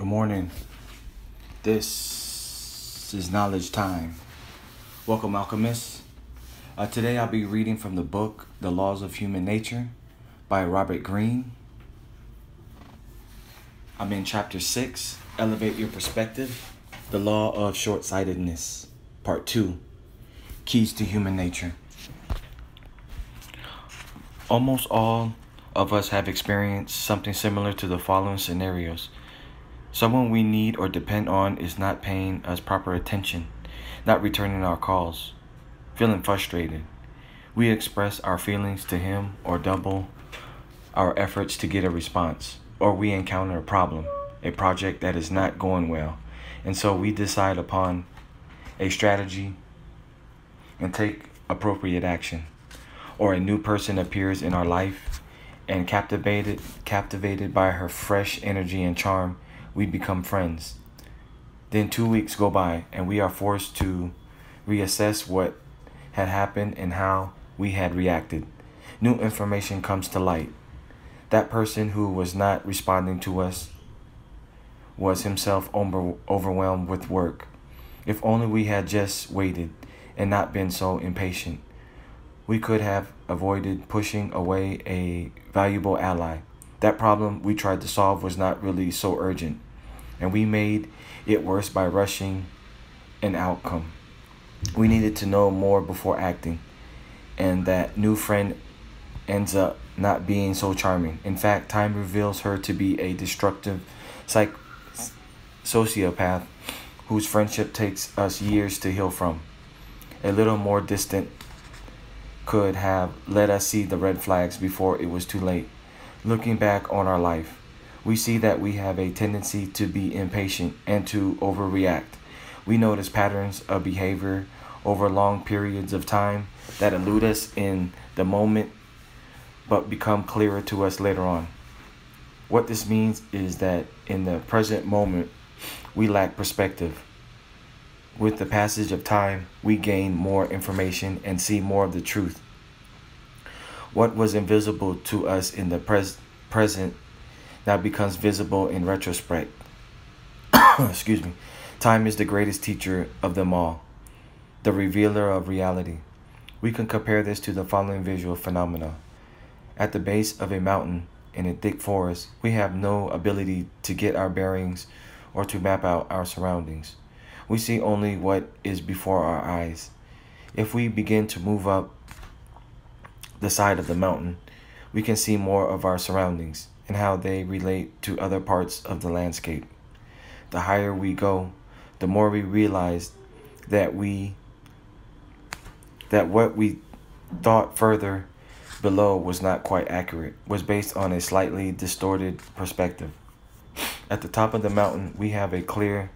Good morning. This is Knowledge Time. Welcome, alchemists. Uh, today I'll be reading from the book The Laws of Human Nature by Robert Greene. I'm in chapter 6 Elevate Your Perspective The Law of Short Sightedness, Part 2 Keys to Human Nature. Almost all of us have experienced something similar to the following scenarios. Someone we need or depend on is not paying us proper attention, not returning our calls, feeling frustrated. We express our feelings to him or double our efforts to get a response, or we encounter a problem, a project that is not going well, and so we decide upon a strategy and take appropriate action. Or a new person appears in our life and captivated captivated by her fresh energy and charm we become friends. Then two weeks go by, and we are forced to reassess what had happened and how we had reacted. New information comes to light. That person who was not responding to us was himself over- overwhelmed with work. If only we had just waited and not been so impatient, we could have avoided pushing away a valuable ally. That problem we tried to solve was not really so urgent, and we made it worse by rushing an outcome. We needed to know more before acting, and that new friend ends up not being so charming. In fact, time reveals her to be a destructive psych- sociopath whose friendship takes us years to heal from. A little more distant could have let us see the red flags before it was too late. Looking back on our life, we see that we have a tendency to be impatient and to overreact. We notice patterns of behavior over long periods of time that elude us in the moment but become clearer to us later on. What this means is that in the present moment, we lack perspective. With the passage of time, we gain more information and see more of the truth. What was invisible to us in the pres- present now becomes visible in retrospect. Excuse me. Time is the greatest teacher of them all, the revealer of reality. We can compare this to the following visual phenomena. At the base of a mountain in a thick forest, we have no ability to get our bearings or to map out our surroundings. We see only what is before our eyes. If we begin to move up the side of the mountain, we can see more of our surroundings and how they relate to other parts of the landscape. The higher we go, the more we realize that we that what we thought further below was not quite accurate, was based on a slightly distorted perspective. At the top of the mountain, we have a clear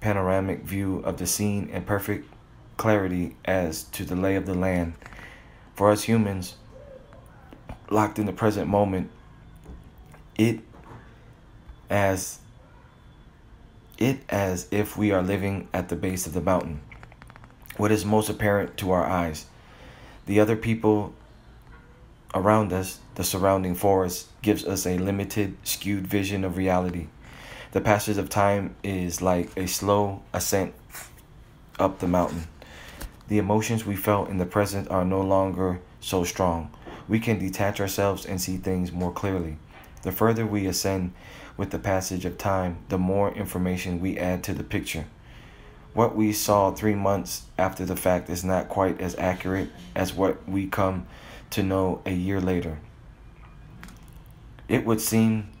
panoramic view of the scene and perfect clarity as to the lay of the land. For us humans, locked in the present moment, it as it as if we are living at the base of the mountain. What is most apparent to our eyes? The other people around us, the surrounding forest, gives us a limited, skewed vision of reality. The passage of time is like a slow ascent up the mountain. The emotions we felt in the present are no longer so strong. We can detach ourselves and see things more clearly. The further we ascend with the passage of time, the more information we add to the picture. What we saw three months after the fact is not quite as accurate as what we come to know a year later. It would seem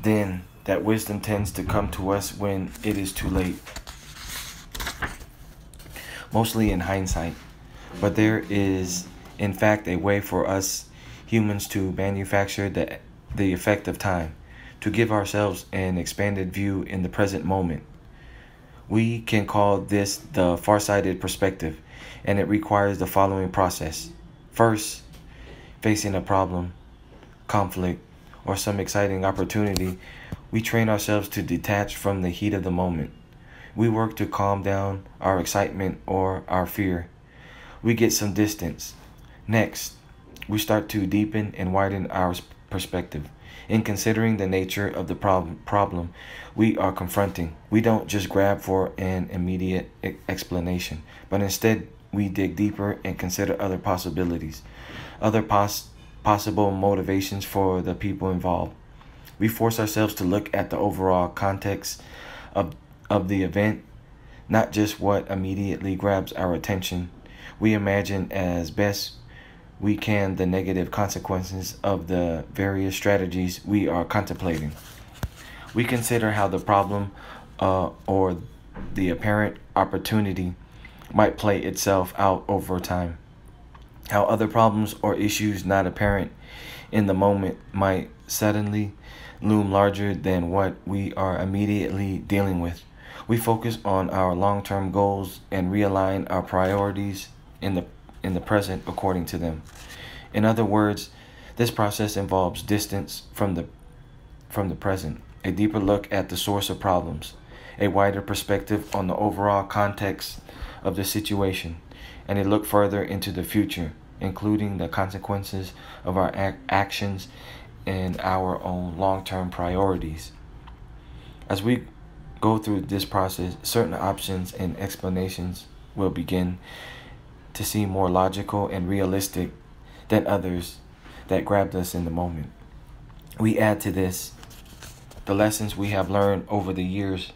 then that wisdom tends to come to us when it is too late, mostly in hindsight. But there is, in fact, a way for us humans to manufacture the, the effect of time, to give ourselves an expanded view in the present moment. We can call this the farsighted perspective, and it requires the following process. First, facing a problem, conflict, or some exciting opportunity, we train ourselves to detach from the heat of the moment. We work to calm down our excitement or our fear. We get some distance. Next, we start to deepen and widen our perspective. In considering the nature of the problem, problem we are confronting, we don't just grab for an immediate explanation, but instead we dig deeper and consider other possibilities, other pos- possible motivations for the people involved. We force ourselves to look at the overall context of, of the event, not just what immediately grabs our attention. We imagine as best we can the negative consequences of the various strategies we are contemplating. We consider how the problem uh, or the apparent opportunity might play itself out over time. How other problems or issues not apparent in the moment might suddenly loom larger than what we are immediately dealing with. We focus on our long-term goals and realign our priorities in the in the present according to them. In other words, this process involves distance from the from the present, a deeper look at the source of problems, a wider perspective on the overall context of the situation, and a look further into the future, including the consequences of our ac- actions and our own long term priorities. As we go through this process, certain options and explanations will begin to seem more logical and realistic than others that grabbed us in the moment. We add to this the lessons we have learned over the years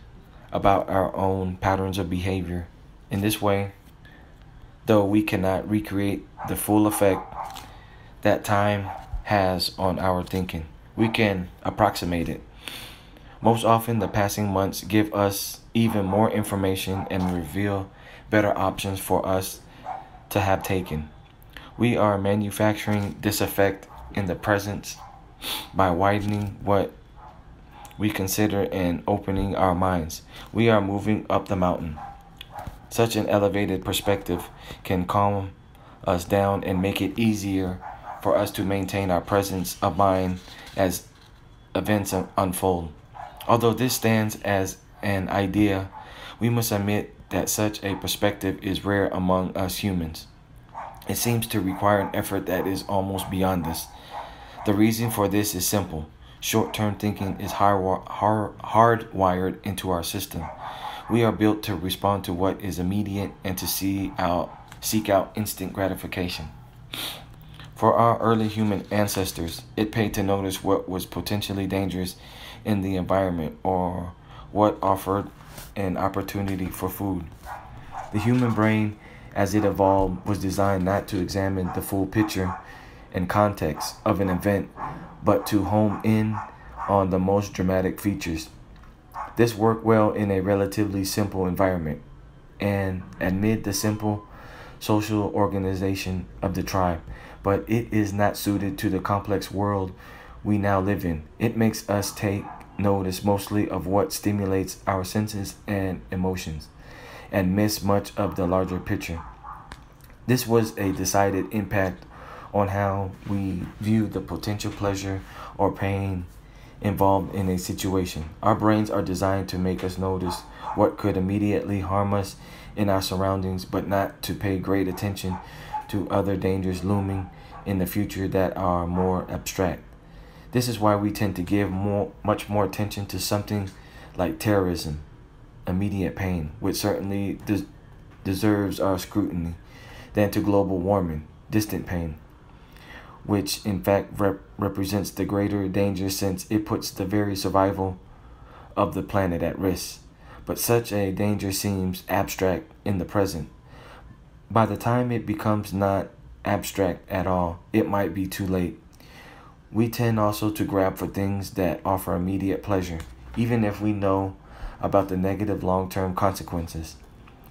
about our own patterns of behavior. In this way, though we cannot recreate the full effect that time has on our thinking. We can approximate it. Most often, the passing months give us even more information and reveal better options for us to have taken. We are manufacturing this effect in the present by widening what we consider and opening our minds. We are moving up the mountain. Such an elevated perspective can calm us down and make it easier for us to maintain our presence of mind as events unfold. Although this stands as an idea, we must admit that such a perspective is rare among us humans. It seems to require an effort that is almost beyond us. The reason for this is simple. Short term thinking is hardwired into our system. We are built to respond to what is immediate and to see out, seek out instant gratification. For our early human ancestors, it paid to notice what was potentially dangerous in the environment or what offered an opportunity for food. The human brain, as it evolved, was designed not to examine the full picture and context of an event, but to home in on the most dramatic features. This worked well in a relatively simple environment, and amid the simple social organization of the tribe but it is not suited to the complex world we now live in. It makes us take notice mostly of what stimulates our senses and emotions and miss much of the larger picture. This was a decided impact on how we view the potential pleasure or pain involved in a situation. Our brains are designed to make us notice what could immediately harm us in our surroundings, but not to pay great attention to other dangers looming in the future that are more abstract. This is why we tend to give more, much more attention to something like terrorism, immediate pain, which certainly des- deserves our scrutiny, than to global warming, distant pain, which in fact rep- represents the greater danger since it puts the very survival of the planet at risk. But such a danger seems abstract in the present by the time it becomes not abstract at all, it might be too late. We tend also to grab for things that offer immediate pleasure, even if we know about the negative long term consequences.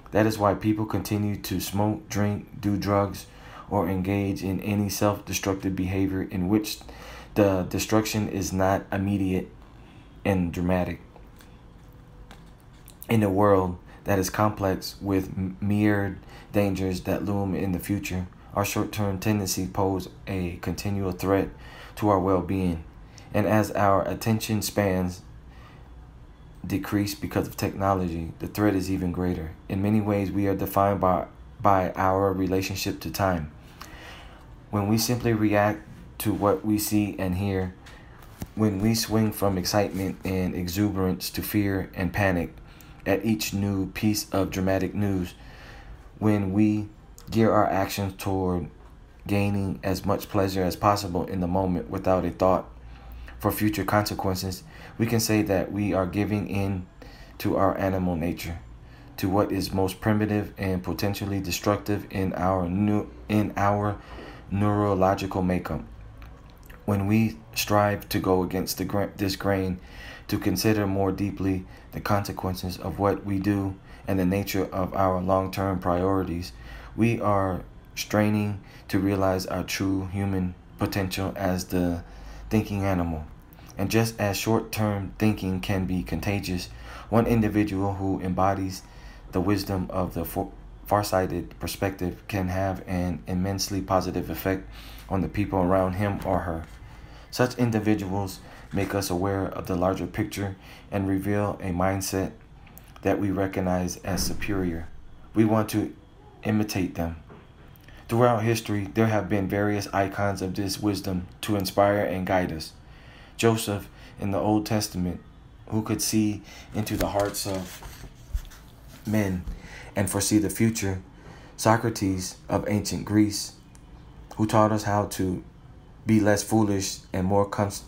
That is why people continue to smoke, drink, do drugs, or engage in any self destructive behavior in which the destruction is not immediate and dramatic. In a world that is complex with myriad dangers that loom in the future, our short term tendencies pose a continual threat to our well being. And as our attention spans decrease because of technology, the threat is even greater. In many ways, we are defined by, by our relationship to time. When we simply react to what we see and hear, when we swing from excitement and exuberance to fear and panic at each new piece of dramatic news, when we gear our actions toward gaining as much pleasure as possible in the moment without a thought for future consequences, we can say that we are giving in to our animal nature, to what is most primitive and potentially destructive in our new in our neurological makeup. When we strive to go against the this grain, to consider more deeply the consequences of what we do and the nature of our long term priorities, we are straining to realize our true human potential as the thinking animal. And just as short term thinking can be contagious, one individual who embodies the wisdom of the far-sighted perspective can have an immensely positive effect on the people around him or her. Such individuals make us aware of the larger picture and reveal a mindset that we recognize as superior. We want to imitate them. Throughout history, there have been various icons of this wisdom to inspire and guide us. Joseph in the Old Testament, who could see into the hearts of men and foresee the future. Socrates of ancient Greece, who taught us how to be less foolish and more cons-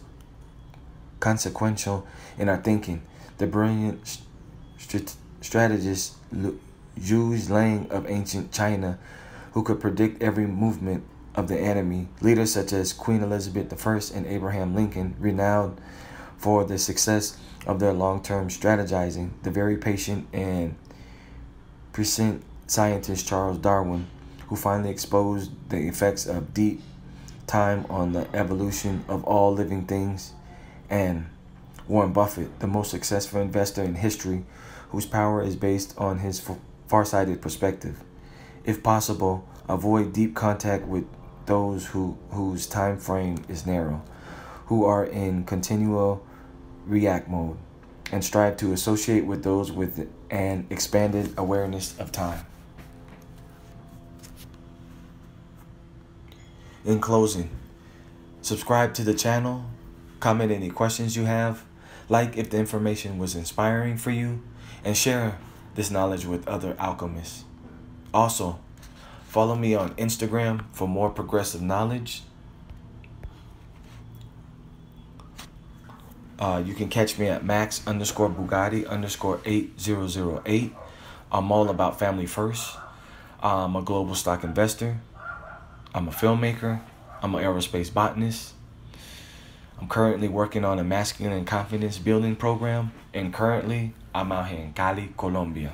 consequential in our thinking. The brilliant st- strategist Zhuge Liang of ancient China, who could predict every movement of the enemy. Leaders such as Queen Elizabeth I and Abraham Lincoln, renowned for the success of their long term strategizing. The very patient and prescient scientist Charles Darwin, who finally exposed the effects of deep time on the evolution of all living things, and Warren Buffett, the most successful investor in history, whose power is based on his far-sighted perspective. If possible, avoid deep contact with those who whose time frame is narrow, who are in continual react mode, and strive to associate with those with an expanded awareness of time. In closing, subscribe to the channel, comment any questions you have, like if the information was inspiring for you, and share this knowledge with other alchemists. Also, follow me on Instagram for more progressive knowledge. Uh, you can catch me at max underscore Bugatti underscore 8008. I'm all about family first. I'm a global stock investor. I'm a filmmaker. I'm an aerospace botanist. I'm currently working on a masculine confidence building program, and currently I'm out here in Cali, Colombia.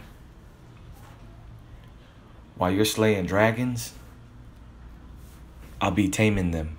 While you're slaying dragons, I'll be taming them.